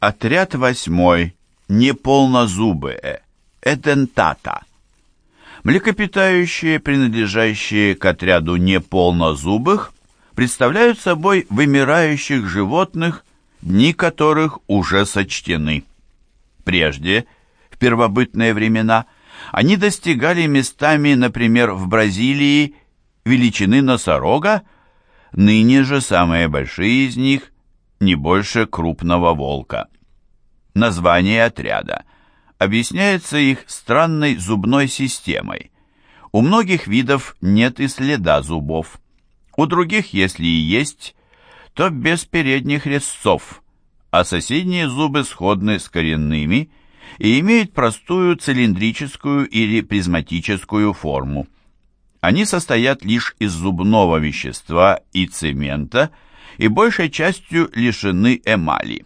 Отряд восьмой. Неполнозубые. Эдентата. Млекопитающие, принадлежащие к отряду неполнозубых, представляют собой вымирающих животных, дни которых уже сочтены. Прежде, в первобытные времена, они достигали местами, например, в Бразилии, величины носорога, ныне же самые большие из них не больше крупного волка. Название отряда объясняется их странной зубной системой. У многих видов нет и следа зубов. У других, если и есть, то без передних резцов, а соседние зубы сходны с коренными и имеют простую цилиндрическую или призматическую форму. Они состоят лишь из зубного вещества и цемента и большей частью лишены эмали.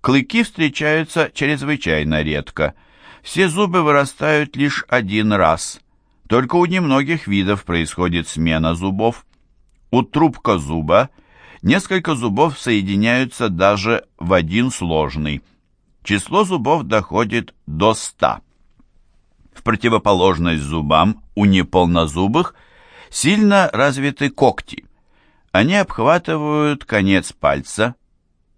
Клыки встречаются чрезвычайно редко. Все зубы вырастают лишь один раз. Только у немногих видов происходит смена зубов. У трубка зуба несколько зубов соединяются даже в один сложный. Число зубов доходит до 100. В противоположность зубам у неполнозубых сильно развиты когти. Они обхватывают конец пальца,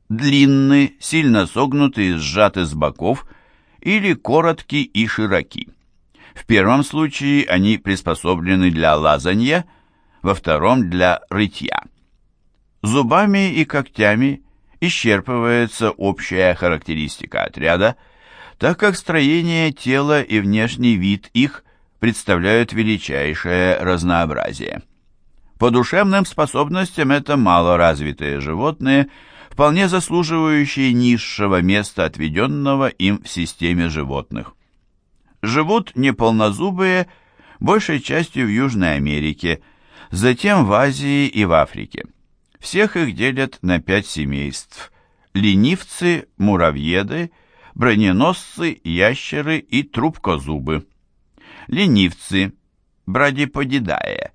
длинны, сильно согнуты и сжаты с боков или коротки и широки. В первом случае они приспособлены для лазанья, во втором – для рытья. Зубами и когтями исчерпывается общая характеристика отряда – так как строение тела и внешний вид их представляют величайшее разнообразие. По душевным способностям это малоразвитые животные, вполне заслуживающие низшего места, отведенного им в системе животных. Живут неполнозубые большей частью в Южной Америке, затем в Азии и в Африке. Всех их делят на пять семейств – ленивцы, муравьеды – броненосцы, ящеры и трубкозубы. Ленивцы, брадиподидае,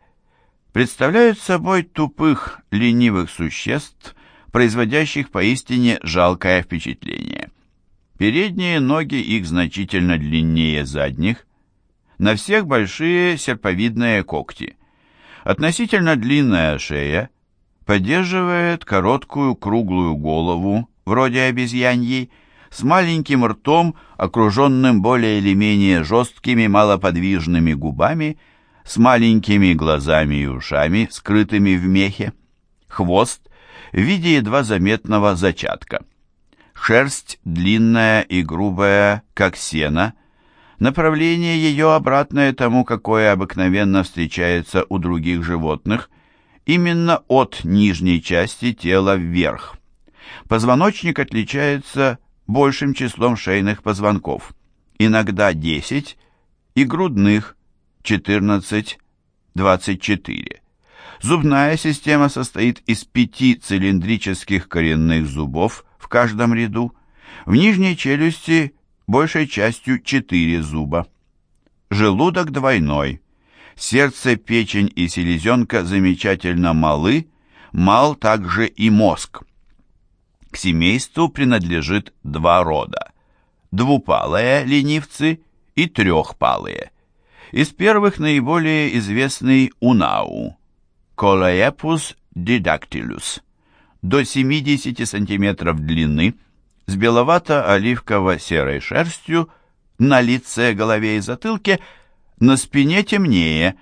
представляют собой тупых, ленивых существ, производящих поистине жалкое впечатление. Передние ноги их значительно длиннее задних, на всех большие серповидные когти. Относительно длинная шея поддерживает короткую круглую голову, вроде обезьяньей, с маленьким ртом, окруженным более или менее жесткими малоподвижными губами, с маленькими глазами и ушами, скрытыми в мехе, хвост в виде едва заметного зачатка. Шерсть длинная и грубая, как сено, направление ее обратное тому, какое обыкновенно встречается у других животных, именно от нижней части тела вверх. Позвоночник отличается большим числом шейных позвонков, иногда 10, и грудных 14-24. Зубная система состоит из пяти цилиндрических коренных зубов в каждом ряду, в нижней челюсти большей частью 4 зуба. Желудок двойной. Сердце, печень и селезенка замечательно малы, мал также и мозг. К семейству принадлежит два рода – двупалые ленивцы и трехпалые. Из первых наиболее известный унау – Colaepus didactylus, до 70 см длины, с беловато-оливково-серой шерстью, на лице, голове и затылке, на спине темнее,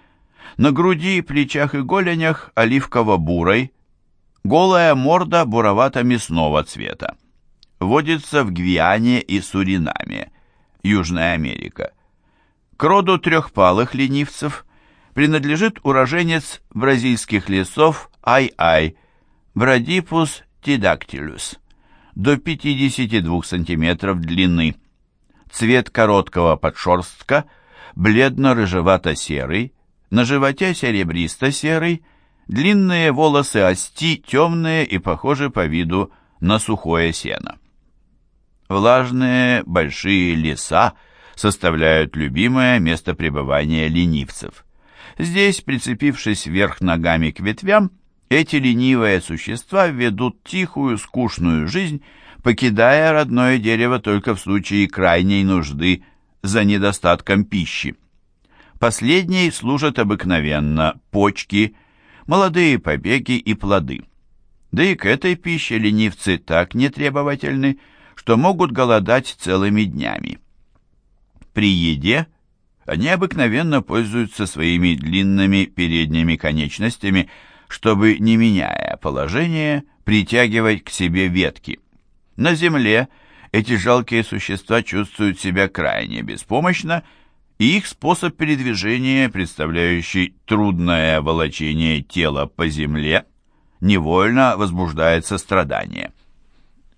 на груди, плечах и голенях оливково-бурой, Голая морда буровато-мясного цвета. Водится в Гвиане и Суринаме, Южная Америка. К роду трехпалых ленивцев принадлежит уроженец бразильских лесов Ай-Ай, Брадипус тидактилюс, до 52 см длины. Цвет короткого подшерстка бледно-рыжевато-серый, на животе серебристо-серый, Длинные волосы ости темные и похожи по виду на сухое сено. Влажные большие леса составляют любимое место пребывания ленивцев. Здесь, прицепившись вверх ногами к ветвям, эти ленивые существа ведут тихую, скучную жизнь, покидая родное дерево только в случае крайней нужды за недостатком пищи. Последней служат обыкновенно почки, молодые побеги и плоды. Да и к этой пище ленивцы так нетребовательны, что могут голодать целыми днями. При еде они обыкновенно пользуются своими длинными передними конечностями, чтобы, не меняя положение, притягивать к себе ветки. На земле эти жалкие существа чувствуют себя крайне беспомощно, и их способ передвижения, представляющий трудное волочение тела по земле, невольно возбуждает сострадание.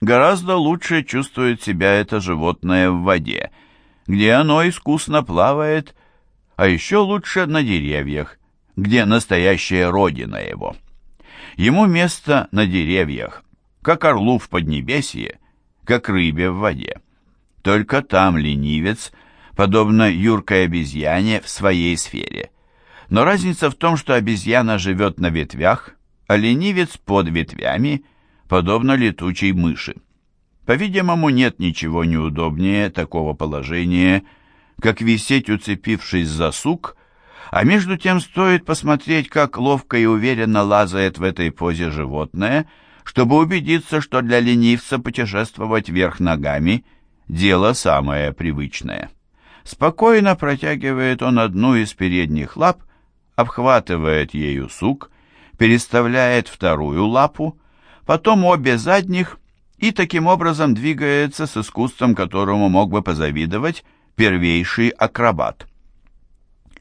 Гораздо лучше чувствует себя это животное в воде, где оно искусно плавает, а еще лучше на деревьях, где настоящая родина его. Ему место на деревьях, как орлу в Поднебесье, как рыбе в воде. Только там ленивец, подобно юркой обезьяне в своей сфере. Но разница в том, что обезьяна живет на ветвях, а ленивец под ветвями, подобно летучей мыши. По-видимому, нет ничего неудобнее такого положения, как висеть, уцепившись за сук, а между тем стоит посмотреть, как ловко и уверенно лазает в этой позе животное, чтобы убедиться, что для ленивца путешествовать вверх ногами – дело самое привычное. Спокойно протягивает он одну из передних лап, обхватывает ею сук, переставляет вторую лапу, потом обе задних и таким образом двигается с искусством, которому мог бы позавидовать первейший акробат.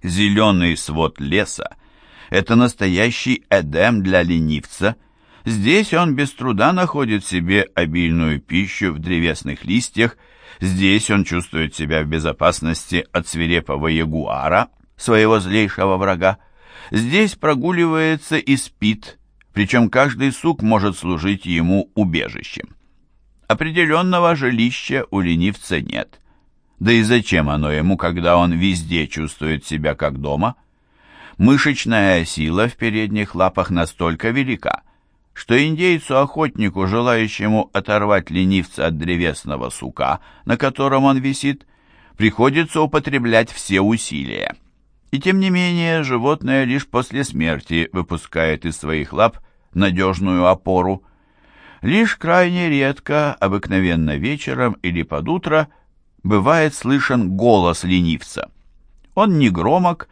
Зеленый свод леса – это настоящий эдем для ленивца. Здесь он без труда находит себе обильную пищу в древесных листьях, здесь он чувствует себя в безопасности от свирепого ягуара, своего злейшего врага. Здесь прогуливается и спит, причем каждый сук может служить ему убежищем. Определенного жилища у ленивца нет – да и зачем оно ему, когда он везде чувствует себя как дома? Мышечная сила в передних лапах настолько велика, что индейцу-охотнику, желающему оторвать ленивца от древесного сука, на котором он висит, приходится употреблять все усилия. И тем не менее, животное лишь после смерти выпускает из своих лап надежную опору. Лишь крайне редко, обыкновенно вечером или под утро, бывает слышен голос ленивца. Он не громок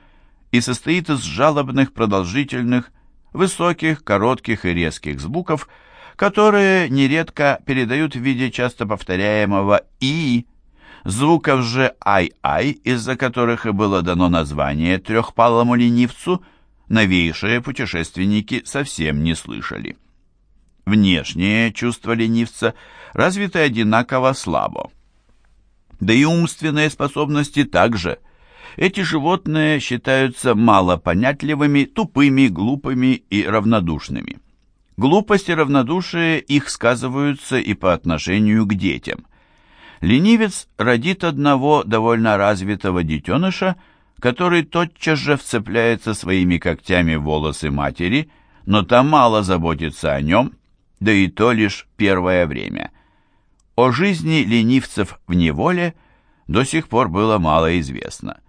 и состоит из жалобных, продолжительных, высоких, коротких и резких звуков, которые нередко передают в виде часто повторяемого «и», звуков же «ай-ай», из-за которых и было дано название трехпалому ленивцу, новейшие путешественники совсем не слышали. Внешнее чувство ленивца развито одинаково слабо. Да и умственные способности также. Эти животные считаются малопонятливыми, тупыми, глупыми и равнодушными. Глупость и равнодушие их сказываются и по отношению к детям. Ленивец родит одного довольно развитого детеныша, который тотчас же вцепляется своими когтями в волосы матери, но та мало заботится о нем, да и то лишь первое время. О жизни ленивцев в неволе до сих пор было мало известно.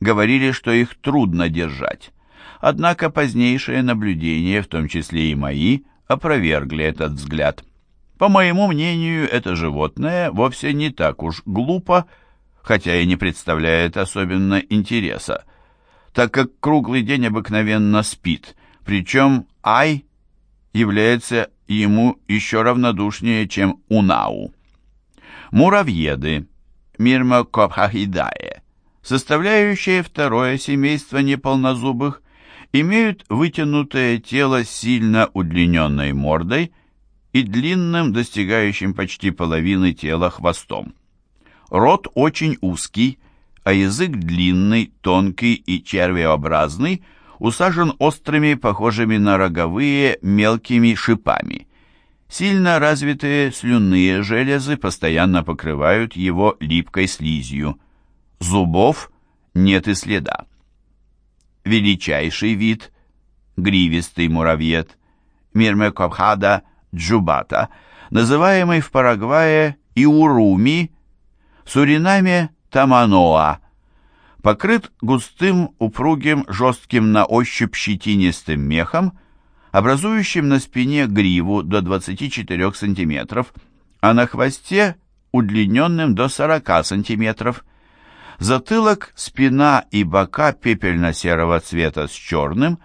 Говорили, что их трудно держать. Однако позднейшие наблюдения, в том числе и мои, опровергли этот взгляд. По моему мнению, это животное вовсе не так уж глупо, хотя и не представляет особенно интереса, так как круглый день обыкновенно спит, причем Ай является ему еще равнодушнее, чем Унау. Муравьеды, Мирмокопхахидае, составляющие второе семейство неполнозубых, имеют вытянутое тело с сильно удлиненной мордой и длинным, достигающим почти половины тела хвостом. Рот очень узкий, а язык длинный, тонкий и червеобразный, усажен острыми, похожими на роговые, мелкими шипами – Сильно развитые слюнные железы постоянно покрывают его липкой слизью. Зубов нет и следа. Величайший вид – гривистый муравьед Мирмекопхада джубата называемый в Парагвае Иуруми, в Суринаме Таманоа, покрыт густым, упругим, жестким на ощупь щетинистым мехом, образующим на спине гриву до 24 см, а на хвосте удлиненным до 40 см. Затылок, спина и бока пепельно-серого цвета с черным,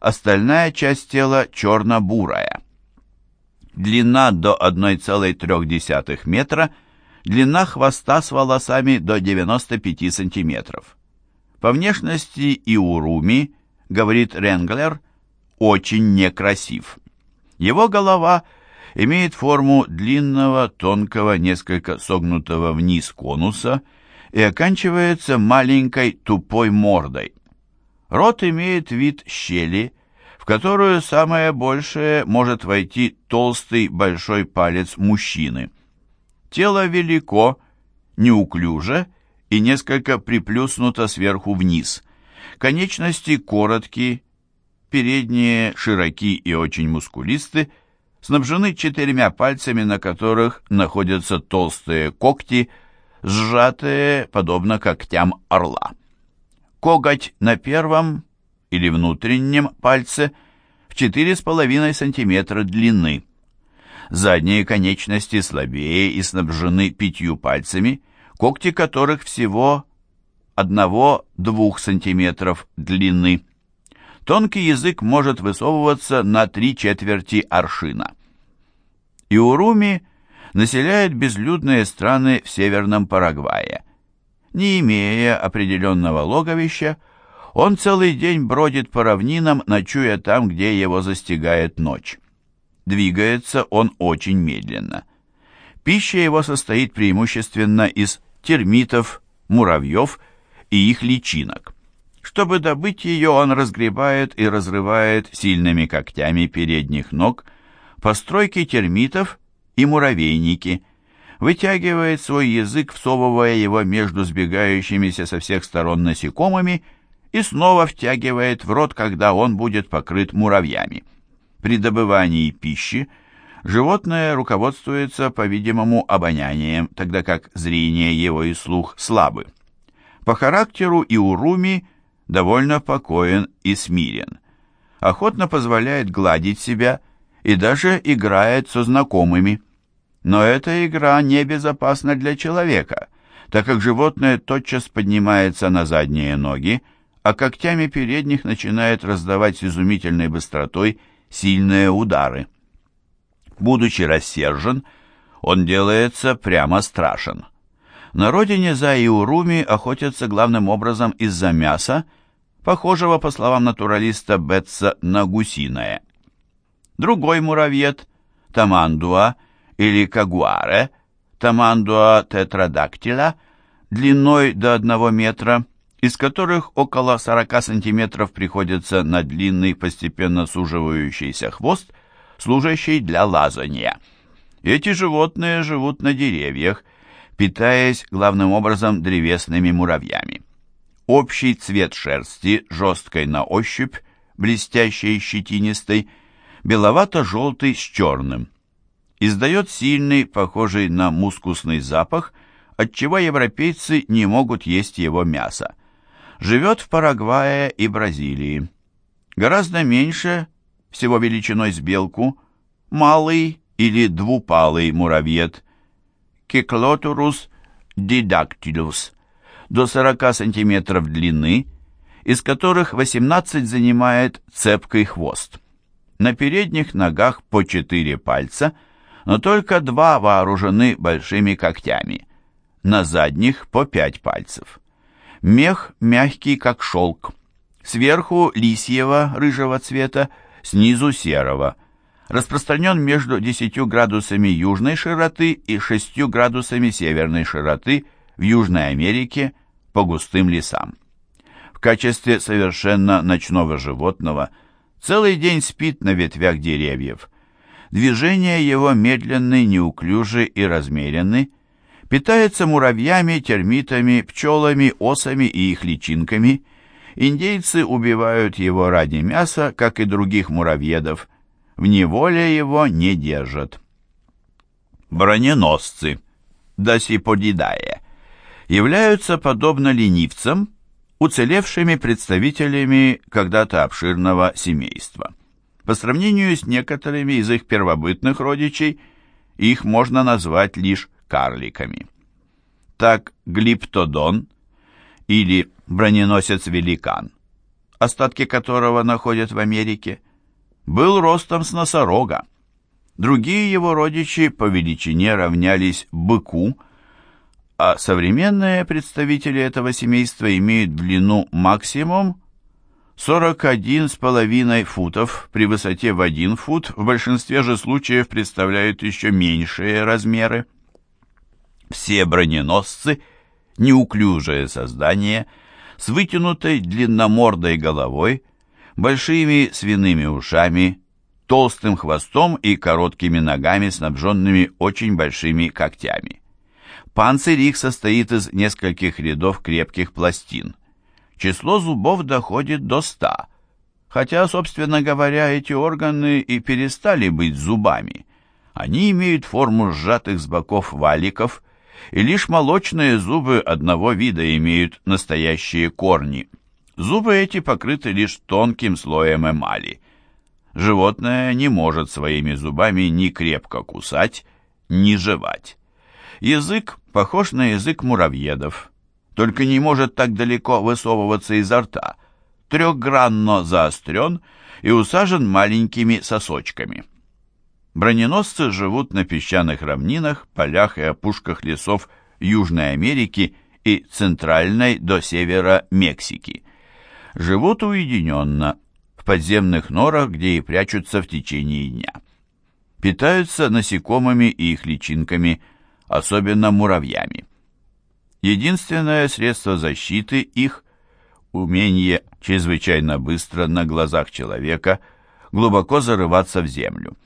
остальная часть тела черно-бурая. Длина до 1,3 метра, длина хвоста с волосами до 95 сантиметров. По внешности Иуруми, говорит Ренглер, очень некрасив. Его голова имеет форму длинного, тонкого, несколько согнутого вниз конуса и оканчивается маленькой тупой мордой. Рот имеет вид щели, в которую самое большее может войти толстый большой палец мужчины. Тело велико, неуклюже и несколько приплюснуто сверху вниз. Конечности короткие, передние широки и очень мускулисты, снабжены четырьмя пальцами, на которых находятся толстые когти, сжатые, подобно когтям орла. Коготь на первом или внутреннем пальце в 4,5 см длины. Задние конечности слабее и снабжены пятью пальцами, когти которых всего 1-2 см длины. Тонкий язык может высовываться на три четверти аршина. Иуруми населяет безлюдные страны в северном Парагвае. Не имея определенного логовища, он целый день бродит по равнинам, ночуя там, где его застигает ночь. Двигается он очень медленно. Пища его состоит преимущественно из термитов, муравьев и их личинок. Чтобы добыть ее, он разгребает и разрывает сильными когтями передних ног постройки термитов и муравейники, вытягивает свой язык, всовывая его между сбегающимися со всех сторон насекомыми и снова втягивает в рот, когда он будет покрыт муравьями. При добывании пищи животное руководствуется, по-видимому, обонянием, тогда как зрение его и слух слабы. По характеру и уруми довольно покоен и смирен. Охотно позволяет гладить себя и даже играет со знакомыми. Но эта игра небезопасна для человека, так как животное тотчас поднимается на задние ноги, а когтями передних начинает раздавать с изумительной быстротой сильные удары. Будучи рассержен, он делается прямо страшен. На родине за Иуруми охотятся главным образом из-за мяса, похожего, по словам натуралиста Бетса, на гусиное. Другой муравьед, тамандуа или кагуаре, тамандуа тетрадактиля, длиной до 1 метра, из которых около 40 сантиметров приходится на длинный постепенно суживающийся хвост, служащий для лазания. Эти животные живут на деревьях, питаясь главным образом древесными муравьями. Общий цвет шерсти, жесткой на ощупь, блестящей и щетинистой, беловато-желтый с черным. Издает сильный, похожий на мускусный запах, отчего европейцы не могут есть его мясо живет в Парагвае и Бразилии. Гораздо меньше, всего величиной с белку, малый или двупалый муравьед Кеклотурус дидактилус до 40 см длины, из которых 18 занимает цепкий хвост. На передних ногах по 4 пальца, но только два вооружены большими когтями, на задних по 5 пальцев. Мех мягкий, как шелк. Сверху лисьего, рыжего цвета, снизу серого. Распространен между 10 градусами южной широты и 6 градусами северной широты в Южной Америке по густым лесам. В качестве совершенно ночного животного целый день спит на ветвях деревьев. Движения его медленны, неуклюжи и размерены, Питается муравьями, термитами, пчелами, осами и их личинками. Индейцы убивают его ради мяса, как и других муравьедов. В неволе его не держат. Броненосцы, Дасиподидае, являются, подобно ленивцам, уцелевшими представителями когда-то обширного семейства. По сравнению с некоторыми из их первобытных родичей, их можно назвать лишь карликами. Так глиптодон или броненосец-великан, остатки которого находят в Америке, был ростом с носорога. Другие его родичи по величине равнялись быку, а современные представители этого семейства имеют длину максимум 41,5 футов, при высоте в 1 фут в большинстве же случаев представляют еще меньшие размеры. Все броненосцы – неуклюжее создание с вытянутой длинномордой головой, большими свиными ушами, толстым хвостом и короткими ногами, снабженными очень большими когтями. Панцирь их состоит из нескольких рядов крепких пластин. Число зубов доходит до ста, хотя, собственно говоря, эти органы и перестали быть зубами. Они имеют форму сжатых с боков валиков, и лишь молочные зубы одного вида имеют настоящие корни. Зубы эти покрыты лишь тонким слоем эмали. Животное не может своими зубами ни крепко кусать, ни жевать. Язык похож на язык муравьедов, только не может так далеко высовываться изо рта, трехгранно заострен и усажен маленькими сосочками. Броненосцы живут на песчаных равнинах, полях и опушках лесов Южной Америки и центральной до севера Мексики. Живут уединенно, в подземных норах, где и прячутся в течение дня. Питаются насекомыми и их личинками – особенно муравьями. Единственное средство защиты их – умение чрезвычайно быстро на глазах человека глубоко зарываться в землю.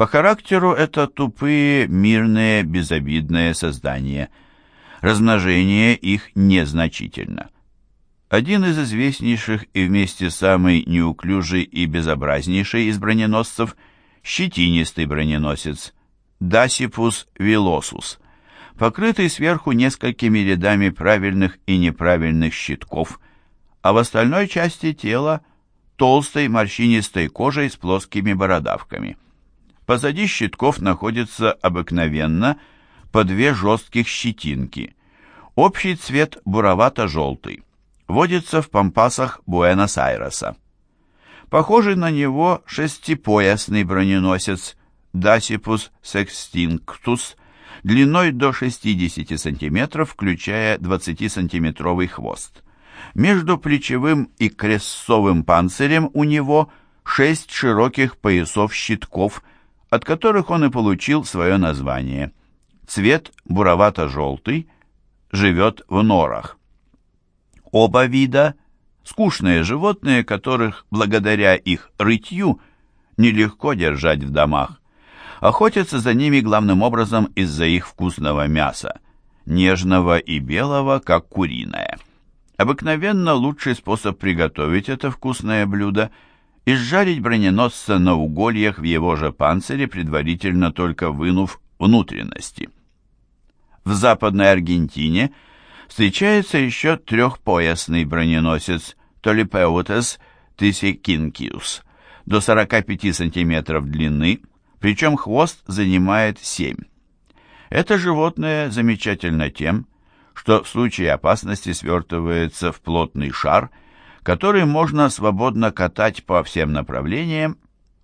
По характеру это тупые, мирные, безобидные создания. Размножение их незначительно. Один из известнейших и вместе самый неуклюжий и безобразнейший из броненосцев – щетинистый броненосец – Дасипус вилосус, покрытый сверху несколькими рядами правильных и неправильных щитков, а в остальной части тела толстой морщинистой кожей с плоскими бородавками. Позади щитков находится обыкновенно по две жестких щетинки. Общий цвет буровато-желтый. Водится в пампасах Буэнос-Айреса. Похожий на него шестипоясный броненосец Дасипус секстинктус длиной до 60 см, включая 20-сантиметровый хвост. Между плечевым и крестцовым панцирем у него шесть широких поясов щитков, от которых он и получил свое название. Цвет буровато-желтый, живет в норах. Оба вида – скучные животные, которых, благодаря их рытью, нелегко держать в домах охотятся за ними главным образом из-за их вкусного мяса, нежного и белого, как куриное. Обыкновенно лучший способ приготовить это вкусное блюдо – изжарить броненосца на угольях в его же панцире, предварительно только вынув внутренности. В Западной Аргентине встречается еще трехпоясный броненосец Толипеутес тисикинкиус, до 45 см длины, причем хвост занимает 7. Это животное замечательно тем, что в случае опасности свертывается в плотный шар, который можно свободно катать по всем направлениям,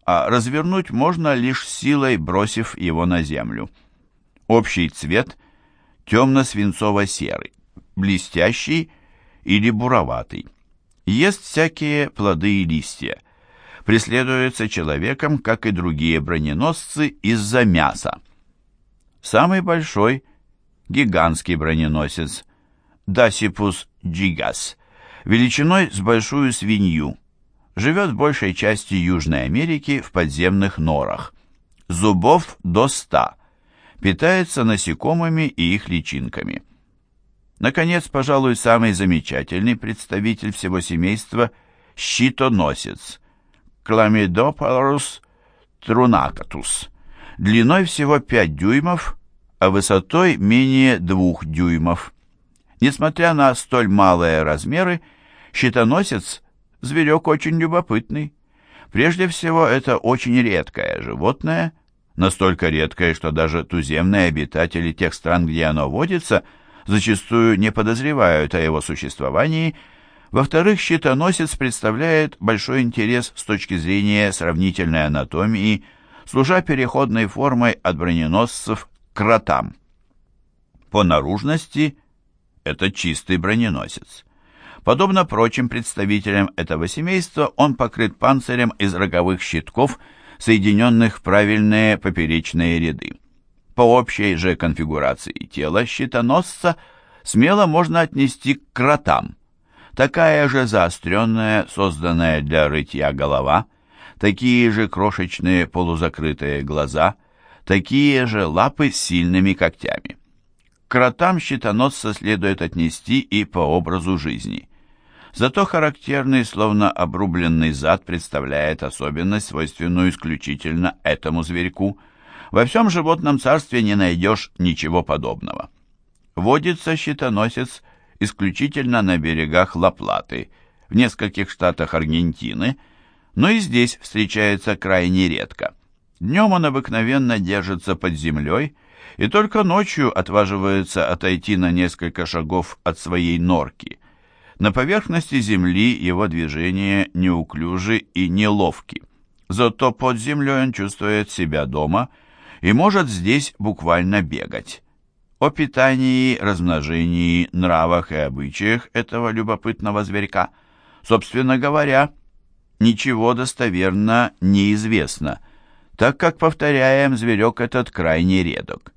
а развернуть можно лишь силой, бросив его на землю. Общий цвет темно-свинцово-серый, блестящий или буроватый. Ест всякие плоды и листья преследуется человеком, как и другие броненосцы, из-за мяса. Самый большой – гигантский броненосец Дасипус джигас, величиной с большую свинью, живет в большей части Южной Америки в подземных норах. Зубов до ста, питается насекомыми и их личинками. Наконец, пожалуй, самый замечательный представитель всего семейства – щитоносец – Chlamydophilus truncatus, длиной всего 5 дюймов, а высотой менее 2 дюймов. Несмотря на столь малые размеры, щитоносец – зверек очень любопытный. Прежде всего, это очень редкое животное, настолько редкое, что даже туземные обитатели тех стран, где оно водится, зачастую не подозревают о его существовании. Во-вторых, щитоносец представляет большой интерес с точки зрения сравнительной анатомии, служа переходной формой от броненосцев к кротам. По наружности это чистый броненосец. Подобно прочим представителям этого семейства, он покрыт панцирем из роговых щитков, соединенных в правильные поперечные ряды. По общей же конфигурации тела щитоносца смело можно отнести к кротам. Такая же заостренная, созданная для рытья голова, такие же крошечные полузакрытые глаза, такие же лапы с сильными когтями. К кротам щитоносца следует отнести и по образу жизни – Зато характерный, словно обрубленный зад представляет особенность, свойственную исключительно этому зверьку. Во всем животном царстве не найдешь ничего подобного. Водится щитоносец исключительно на берегах Ла-Платы, в нескольких штатах Аргентины, но и здесь встречается крайне редко. Днем он обыкновенно держится под землей и только ночью отваживается отойти на несколько шагов от своей норки – на поверхности земли его движения неуклюжи и неловки. Зато под землей он чувствует себя дома и может здесь буквально бегать. О питании, размножении, нравах и обычаях этого любопытного зверька, собственно говоря, ничего достоверно неизвестно, так как, повторяем, зверек этот крайне редок.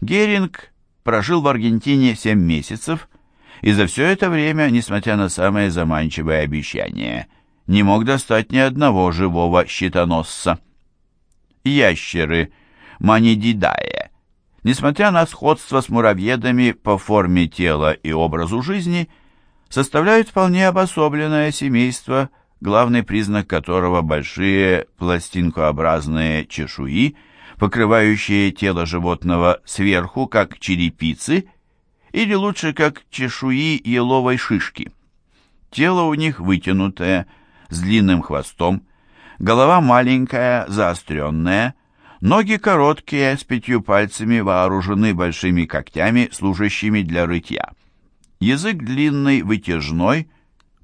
Геринг прожил в Аргентине 7 месяцев и за все это время, несмотря на самые заманчивые обещания, не мог достать ни одного живого щитоносца. Ящеры манидидае, несмотря на сходство с муравьедами по форме тела и образу жизни, составляют вполне обособленное семейство, главный признак которого большие пластинкообразные чешуи, покрывающие тело животного сверху, как черепицы, или лучше как чешуи еловой шишки. Тело у них вытянутое, с длинным хвостом, голова маленькая, заостренная, ноги короткие, с пятью пальцами вооружены большими когтями, служащими для рытья. Язык длинный, вытяжной,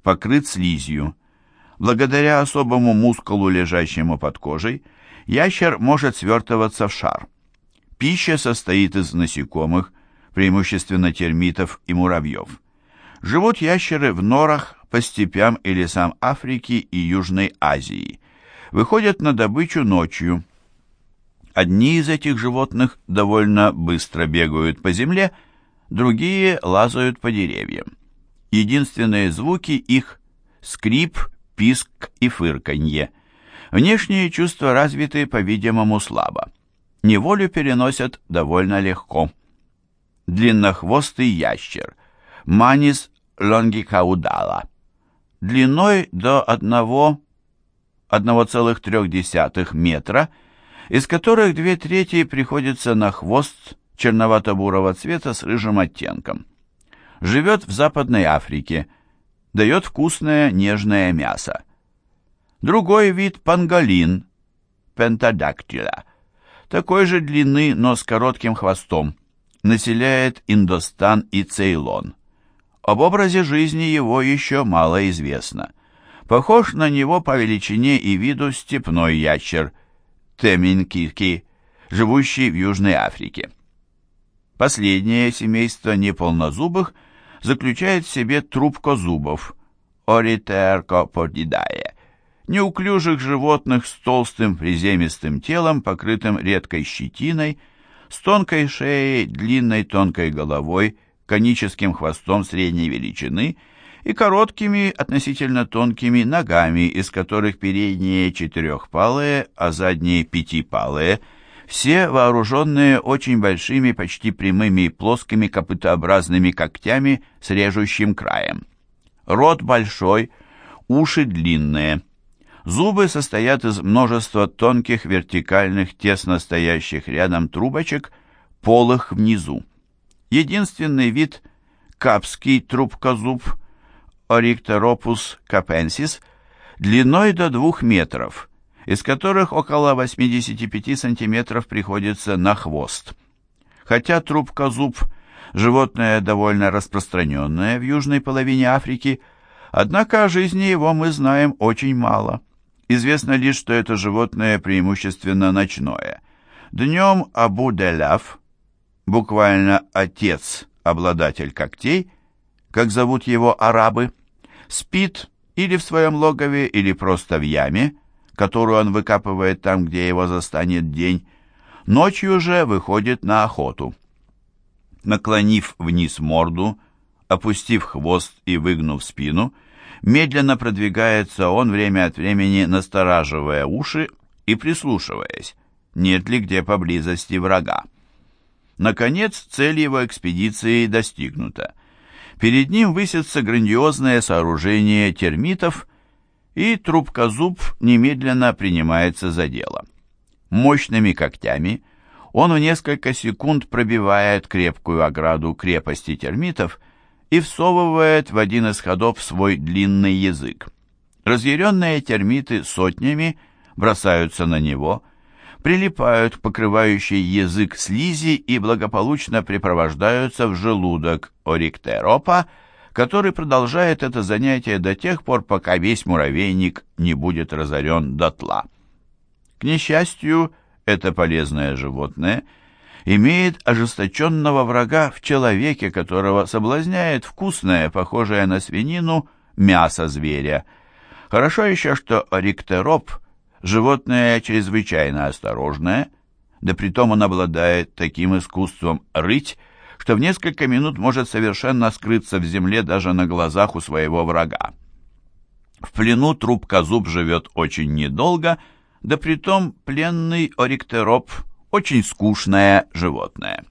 покрыт слизью. Благодаря особому мускулу, лежащему под кожей, ящер может свертываться в шар. Пища состоит из насекомых, преимущественно термитов и муравьев. Живут ящеры в норах по степям и лесам Африки и Южной Азии. Выходят на добычу ночью. Одни из этих животных довольно быстро бегают по земле, другие лазают по деревьям. Единственные звуки их – скрип, писк и фырканье. Внешние чувства развиты, по-видимому, слабо. Неволю переносят довольно легко длиннохвостый ящер, Манис лонгикаудала, длиной до 1,3 метра, из которых две трети приходится на хвост черновато-бурого цвета с рыжим оттенком. Живет в Западной Африке, дает вкусное нежное мясо. Другой вид панголин, пентадактиля, такой же длины, но с коротким хвостом населяет Индостан и Цейлон. Об образе жизни его еще мало известно. Похож на него по величине и виду степной ящер Теминкики, живущий в Южной Африке. Последнее семейство неполнозубых заключает в себе трубкозубов Оритеркоподидае, неуклюжих животных с толстым приземистым телом, покрытым редкой щетиной, с тонкой шеей, длинной тонкой головой, коническим хвостом средней величины и короткими, относительно тонкими ногами, из которых передние четырехпалые, а задние пятипалые, все вооруженные очень большими, почти прямыми и плоскими копытообразными когтями с режущим краем. Рот большой, уши длинные. Зубы состоят из множества тонких вертикальных, тесно стоящих рядом трубочек, полых внизу. Единственный вид – капский трубкозуб Ориктеропус капенсис длиной до 2 метров, из которых около 85 сантиметров приходится на хвост. Хотя трубкозуб – животное довольно распространенное в южной половине Африки, однако о жизни его мы знаем очень мало – Известно лишь, что это животное преимущественно ночное. Днем Абу-Деляв, буквально «отец», обладатель когтей, как зовут его арабы, спит или в своем логове, или просто в яме, которую он выкапывает там, где его застанет день, ночью же выходит на охоту. Наклонив вниз морду, опустив хвост и выгнув спину, Медленно продвигается он время от времени, настораживая уши и прислушиваясь, нет ли где поблизости врага. Наконец, цель его экспедиции достигнута. Перед ним высится грандиозное сооружение термитов, и трубкозуб немедленно принимается за дело. Мощными когтями он в несколько секунд пробивает крепкую ограду крепости термитов – и всовывает в один из ходов свой длинный язык. Разъяренные термиты сотнями бросаются на него, прилипают к покрывающей язык слизи и благополучно припровождаются в желудок ориктеропа, который продолжает это занятие до тех пор, пока весь муравейник не будет разорен дотла. К несчастью, это полезное животное – имеет ожесточенного врага в человеке, которого соблазняет вкусное, похожее на свинину, мясо зверя. Хорошо еще, что риктероп – животное чрезвычайно осторожное, да притом он обладает таким искусством рыть, что в несколько минут может совершенно скрыться в земле даже на глазах у своего врага. В плену трубкозуб живет очень недолго, да притом пленный ориктероп – очень скучное животное.